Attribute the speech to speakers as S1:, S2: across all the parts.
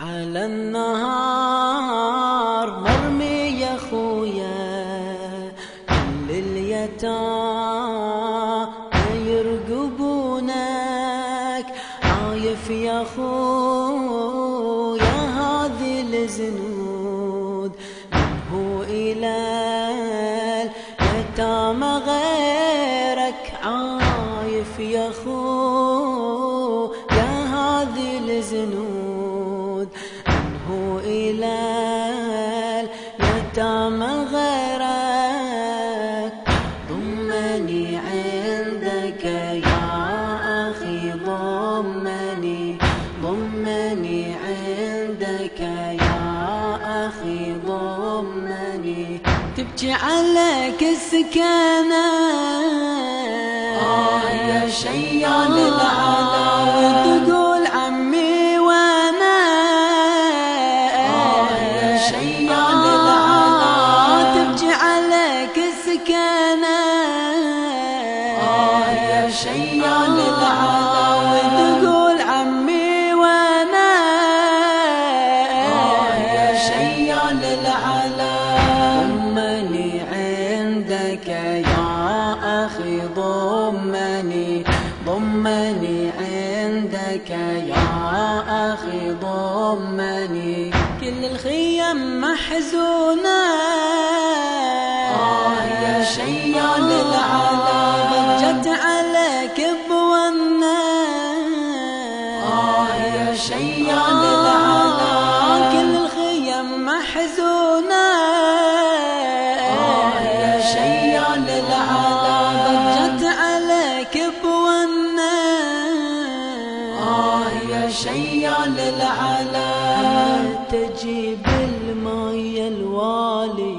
S1: على النهار مرمي يا خويا كل اليتامى يرقبونك. عايف يا خويا هذه الزنود منه إلى اليتامى غيرك عايف يا خويا عندك يا أخي ضمني. تبكي عليك السكانة
S2: آه يا شيال العلا
S1: تقول عمي وأنا.
S2: آه يا شيال العلا
S1: تبكي عليك السكانة
S2: آه يا شيال العلا يا
S1: أخي ضمني كل الخيم محزونة.
S2: آه يا شيال العلا
S1: ضجت عليك بونا.
S2: آه يا شيال العلا
S1: كل الخيم محزونة.
S2: آه يا شيال
S1: تجيب الماي الوالي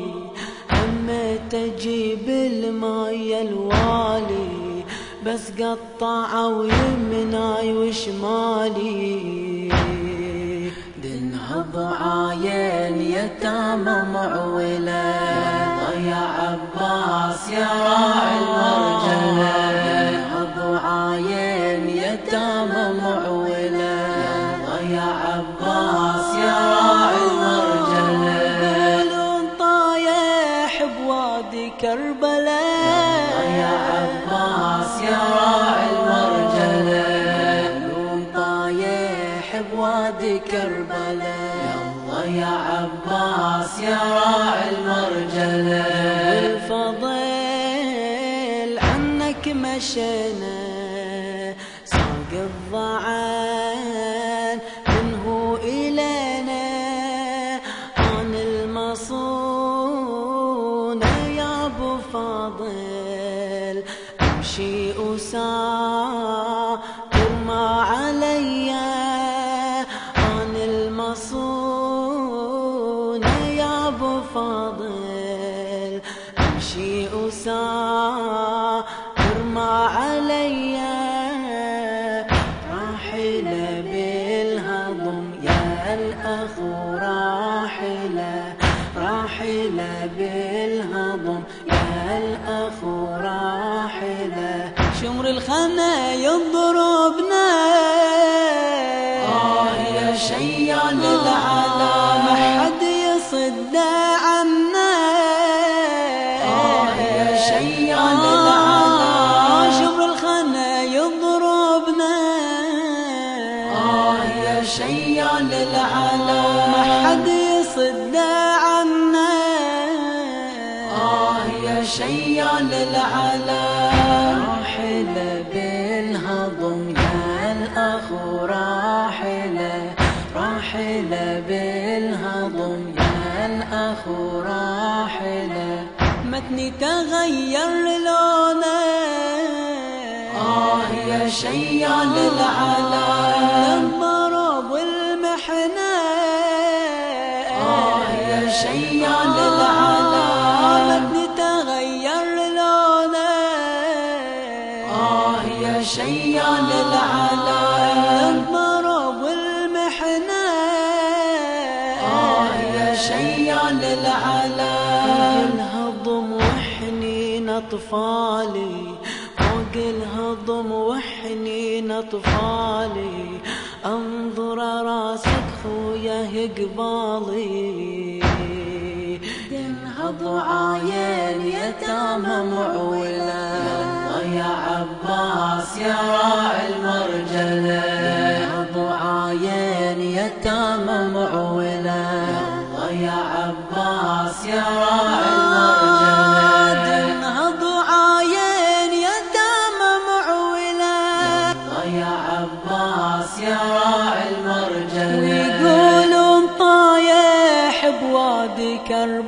S1: أما تجيب الماي الوالي بس قطعوا يمناي وشمالي.
S2: دنهض عاين يتامى معولة ضيع عباس يا راعي المرجلة
S1: طايح بوادي كربلاء.
S2: يا عباس يا راعي المرجلة. لوم طايح بوادي كربلاء. يلا يا عباس يا راعي المرجلة.
S1: الفضيل عنك مشينا. ساق الضعان أمشي أسافر
S2: شيال العلا
S1: راحلة بالهضم يا الأخو راحلة راحلة بالهضم يا الأخو راحلة متني تغير لونه
S2: آه يا شيال العلا
S1: الضرب والمحنة
S2: آه يا شيال
S1: الهضم وحنين أطفالي فوق الهضم وحنين أطفالي. أنظر راسك خويا قبالي
S2: تنهض عاين يتامى معولا يلا يا عباس يا راعي المرجلة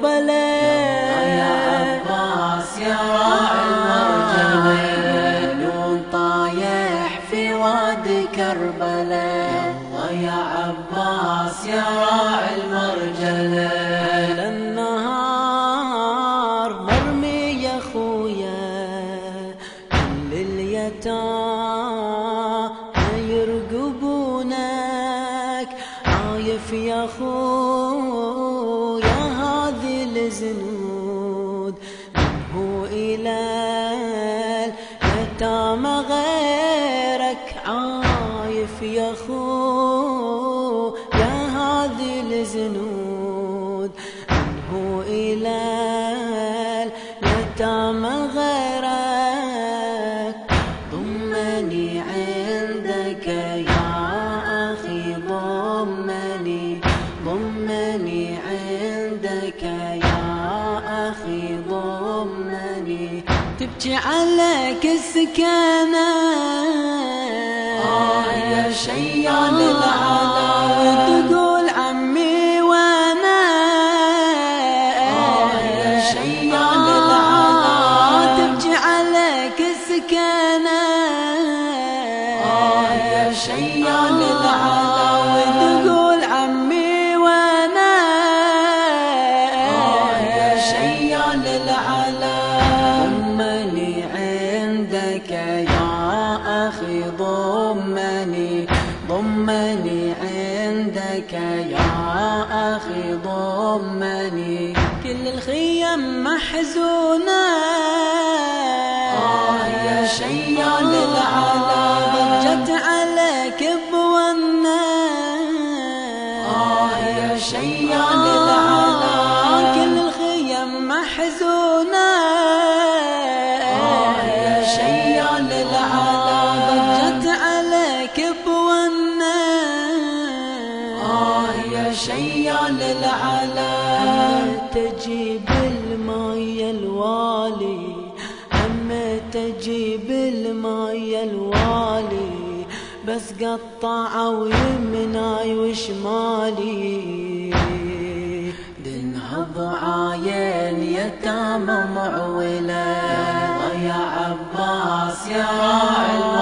S1: بوادي
S2: يا عباس يا راعي المرجلة
S1: يقولون طايح في وادي كربلاء
S2: يا عباس يا راعي المرجلة
S1: على النهار مرمي يا خويا كل اليتامى يرقبونك عايف يا خويا منه إلى اليتامى غيرك. ضمني عندك يا أخي ضمني ضمني عندك يا أخي ضمني. تبكي عليك السكانة.
S2: آه يا شيال العلا.
S1: ضمني عندك يا أخي ضمني ضمني عندك يا أخي ضمني. كل الخيم محزونة.
S2: آه يا شيال العلا
S1: ضجت عليك تجيب الماي الوالي أما تجيب الماي الوالي بس قطعوا يمناي وشمالي. دنهض عاين يتامى معولا
S2: يا عباس يا راعي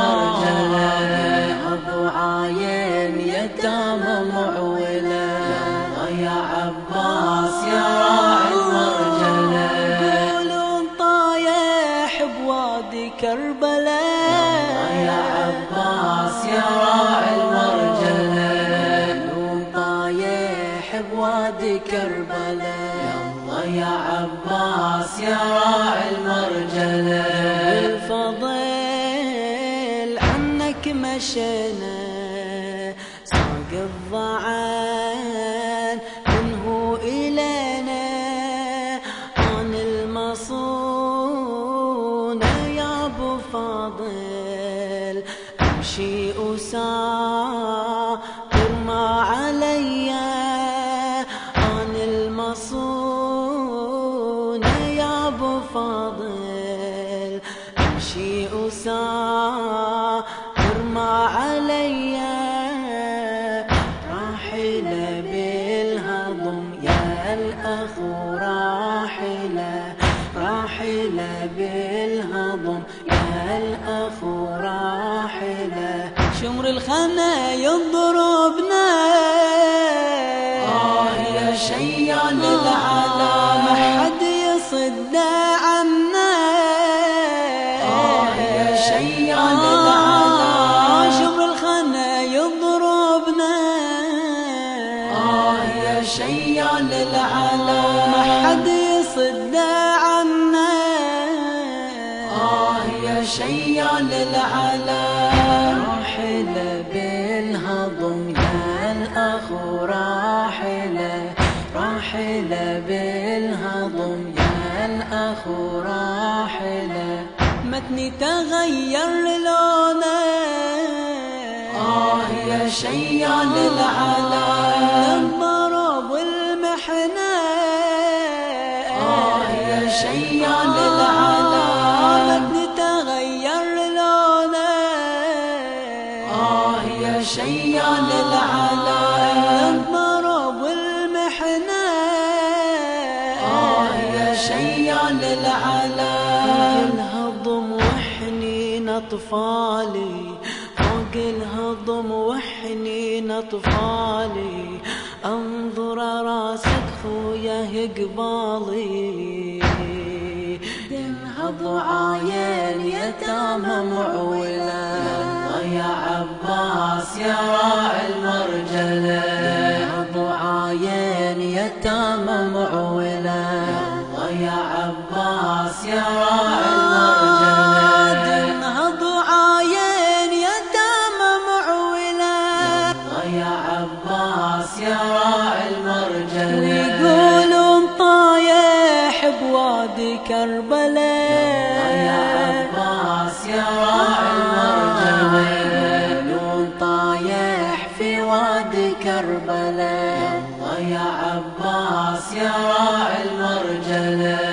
S1: كربلاء
S2: يا عباس يا راعي المرجلة
S1: الفضل عنك مشينا. ساق الضعان منه إلينا. عن المصون يا أبو فاضل. أمشي أسافر يا الأخ راحلة راحلة بالهضم. يا الأخ راحلة شمر الخنا يضربنا.
S2: آه يا شيال العلا
S1: ما حد يصد عنا.
S2: آه يا شيال العلا
S1: ما حد يصد عنا.
S2: آه يا شيال العلا
S1: راحلة بالهضم يا الأخ راحلة
S2: راحلة بالهضم يا الأخ راحلة
S1: متني تغير لونه
S2: آه يا شيال العلا يا شيال العلا
S1: الضرب والمحنة
S2: آه يا شيال العلا
S1: الهضم وحنين أطفالي. فوق الهضم وحنين أطفالي. أنظر راسك خويا قبالي
S2: ينهض عاين يتامى معولا يا عباس يا راعي المرجلة.
S1: ينهض عاين يتامى معولا
S2: يا عباس يا يا عباس يا راعي المرجله